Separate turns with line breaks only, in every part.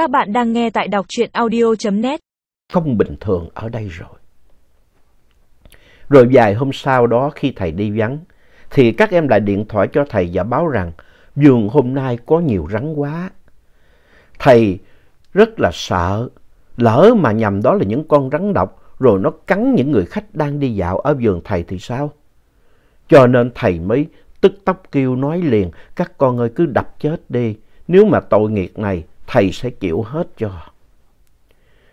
Các bạn đang nghe tại đọc truyện audio.net.
Không bình thường ở đây rồi. Rồi vài hôm sau đó khi thầy đi vắng, thì các em lại điện thoại cho thầy và báo rằng vườn hôm nay có nhiều rắn quá. Thầy rất là sợ, lỡ mà nhầm đó là những con rắn độc rồi nó cắn những người khách đang đi dạo ở vườn thầy thì sao? Cho nên thầy mới tức tốc kêu nói liền, các con ơi cứ đập chết đi, nếu mà tội nghiệp này thầy sẽ chịu hết cho.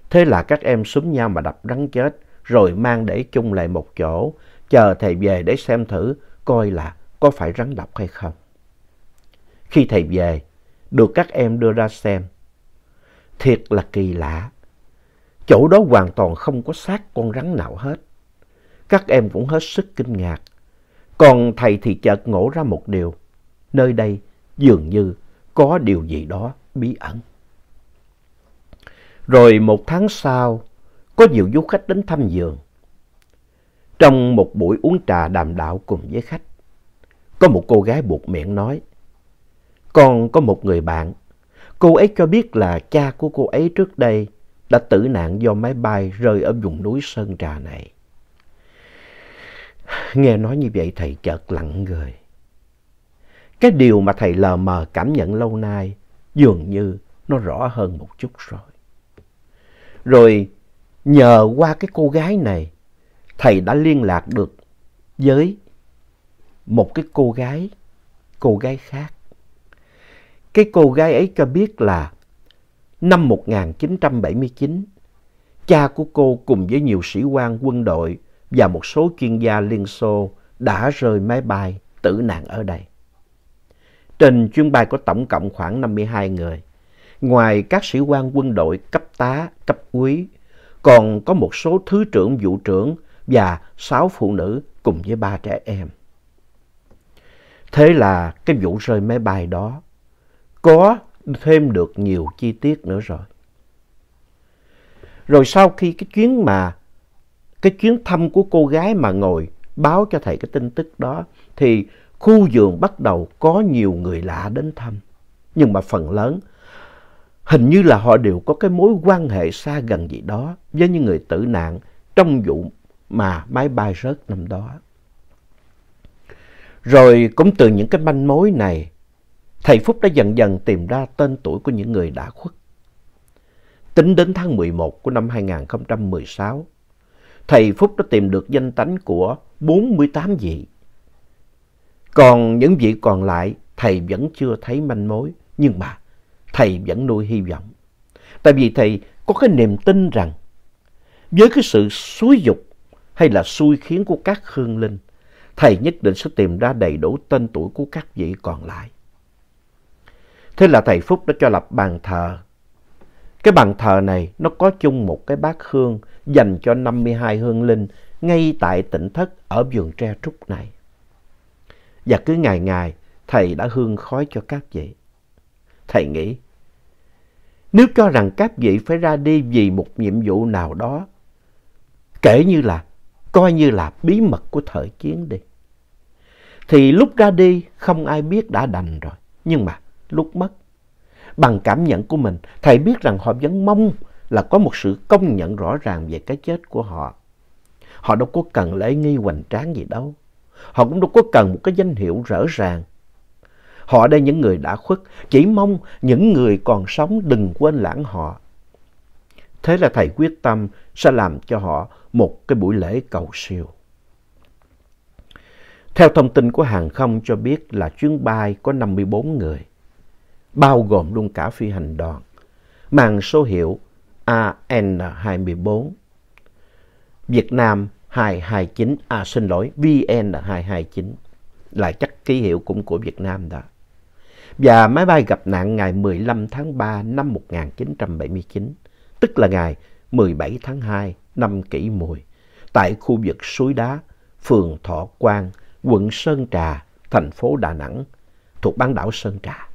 Thế là các em súng nhau mà đập rắn chết, rồi mang để chung lại một chỗ, chờ thầy về để xem thử coi là có phải rắn độc hay không. Khi thầy về, được các em đưa ra xem. Thiệt là kỳ lạ. Chỗ đó hoàn toàn không có xác con rắn nào hết. Các em cũng hết sức kinh ngạc. Còn thầy thì chợt ngộ ra một điều. Nơi đây dường như có điều gì đó bí ẩn. Rồi một tháng sau, có nhiều du khách đến thăm vườn. Trong một buổi uống trà đàm đạo cùng với khách, có một cô gái buộc miệng nói, Con có một người bạn, cô ấy cho biết là cha của cô ấy trước đây đã tử nạn do máy bay rơi ở vùng núi Sơn Trà này. Nghe nói như vậy thầy chợt lặng người. Cái điều mà thầy lờ mờ cảm nhận lâu nay dường như nó rõ hơn một chút rồi. Rồi nhờ qua cái cô gái này, thầy đã liên lạc được với một cái cô gái, cô gái khác. Cái cô gái ấy cho biết là năm 1979, cha của cô cùng với nhiều sĩ quan quân đội và một số chuyên gia Liên Xô đã rơi máy bay tử nạn ở đây. Trên chuyến bay có tổng cộng khoảng 52 người. Ngoài các sĩ quan quân đội cấp tá, cấp quý, còn có một số thứ trưởng, vụ trưởng và sáu phụ nữ cùng với ba trẻ em. Thế là cái vụ rơi máy bay đó có thêm được nhiều chi tiết nữa rồi. Rồi sau khi cái chuyến mà, cái chuyến thăm của cô gái mà ngồi báo cho thầy cái tin tức đó, thì khu vườn bắt đầu có nhiều người lạ đến thăm. Nhưng mà phần lớn, hình như là họ đều có cái mối quan hệ xa gần gì đó với những người tử nạn trong vụ mà máy bay rớt năm đó. Rồi cũng từ những cái manh mối này, thầy Phúc đã dần dần tìm ra tên tuổi của những người đã khuất. Tính đến tháng 11 của năm 2016, thầy Phúc đã tìm được danh tánh của 48 vị. Còn những vị còn lại, thầy vẫn chưa thấy manh mối, nhưng mà thầy vẫn nuôi hy vọng. Tại vì thầy có cái niềm tin rằng với cái sự xúi dục hay là xui khiến của các hương linh, thầy nhất định sẽ tìm ra đầy đủ tên tuổi của các vị còn lại. Thế là thầy Phúc đã cho lập bàn thờ. Cái bàn thờ này nó có chung một cái bát hương dành cho 52 hương linh ngay tại tỉnh thất ở vườn tre trúc này. Và cứ ngày ngày thầy đã hương khói cho các vị. Thầy nghĩ, nếu cho rằng các vị phải ra đi vì một nhiệm vụ nào đó, kể như là, coi như là bí mật của thời chiến đi, thì lúc ra đi không ai biết đã đành rồi. Nhưng mà lúc mất, bằng cảm nhận của mình, thầy biết rằng họ vẫn mong là có một sự công nhận rõ ràng về cái chết của họ. Họ đâu có cần lễ nghi hoành tráng gì đâu. Họ cũng đâu có cần một cái danh hiệu rõ ràng. Họ đây những người đã khuất, chỉ mong những người còn sống đừng quên lãng họ. Thế là thầy quyết tâm sẽ làm cho họ một cái buổi lễ cầu siêu. Theo thông tin của hàng không cho biết là chuyến bay có 54 người, bao gồm luôn cả phi hành đoàn, mang số hiệu AN24, Việt Nam 229, à xin lỗi, VN229, là chắc ký hiệu cũng của Việt Nam đó. Và máy bay gặp nạn ngày 15 tháng 3 năm 1979, tức là ngày 17 tháng 2 năm Kỷ Mùi, tại khu vực Suối Đá, phường Thọ Quang, quận Sơn Trà, thành phố Đà Nẵng, thuộc bán đảo Sơn Trà.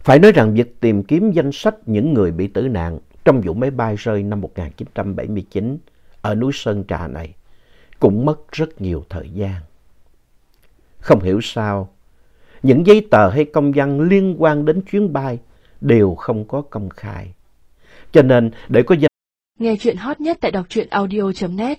Phải nói rằng việc tìm kiếm danh sách những người bị tử nạn trong vụ máy bay rơi năm 1979 ở núi Sơn Trà này cũng mất rất nhiều thời gian. Không hiểu sao, những giấy tờ hay công văn liên quan đến chuyến bay đều không có công khai. Cho nên để có
Nghe chuyện hot nhất tại đọc truyện audio.net